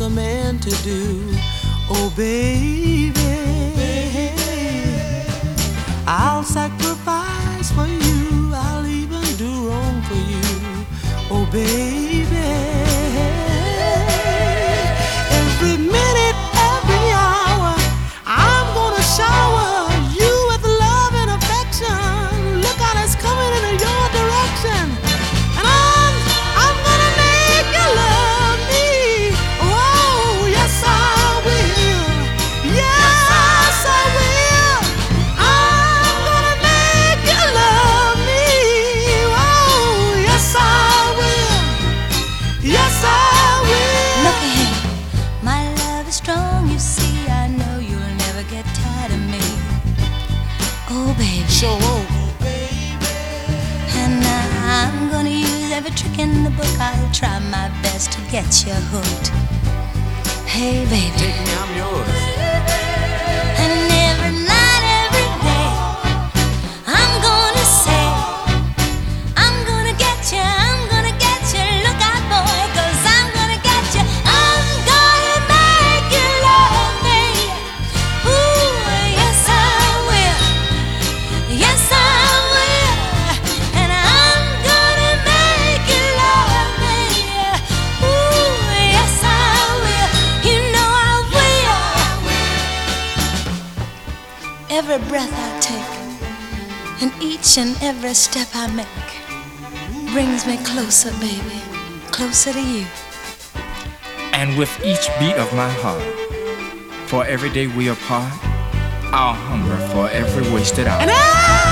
nothing to do. Oh, baby, I'll sacrifice for you. I'll even do wrong for you. Oh, baby. Every trick in the book. I'll try my best to get you hooked. Hey, baby. take me, I'm yours. Every breath I take, and each and every step I make, brings me closer, baby, closer to you. And with each beat of my heart, for every day we apart, I'll hunger for every wasted hour.